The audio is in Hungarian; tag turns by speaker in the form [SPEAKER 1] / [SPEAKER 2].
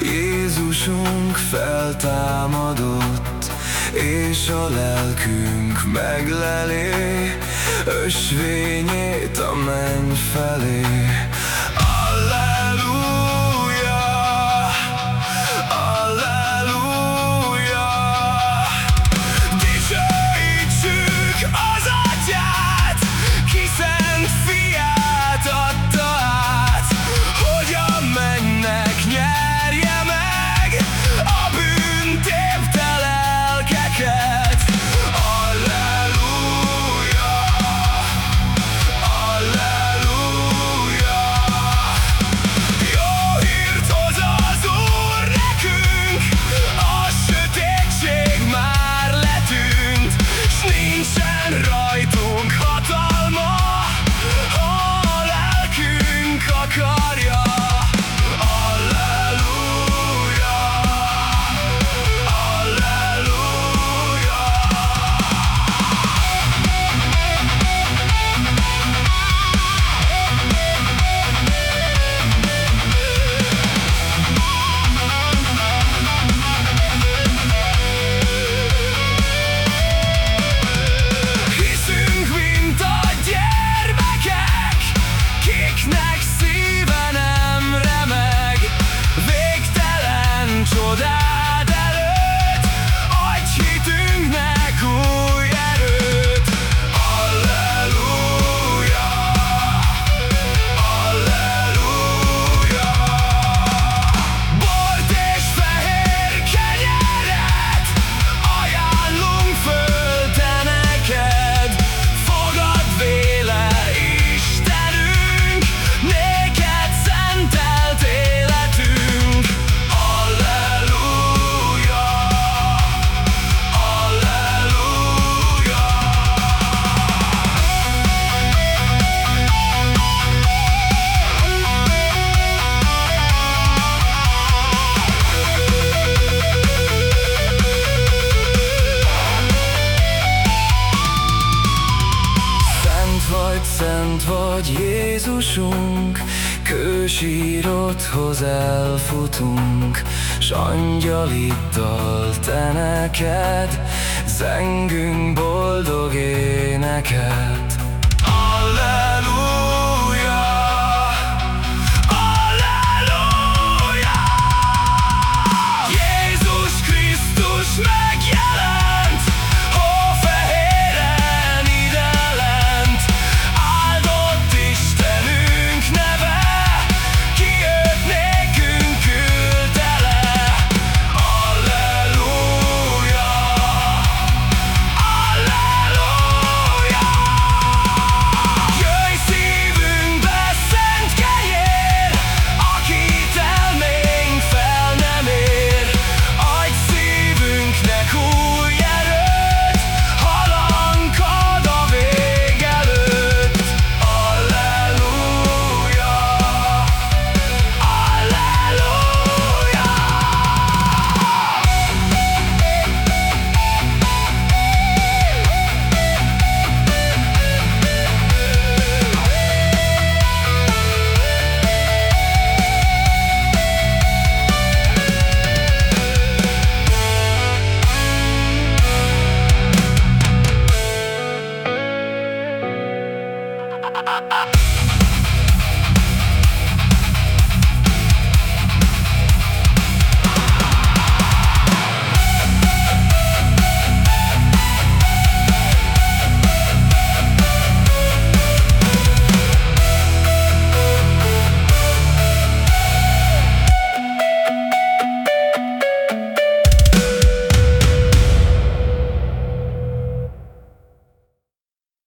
[SPEAKER 1] Jézusunk feltámadott, és a lelkünk meglelé, ösvényét a menny felé. Szent vagy Jézusunk, kősírodhoz elfutunk, S angyalittal te neked, zengünk boldog éneket.
[SPEAKER 2] Ha ha ha!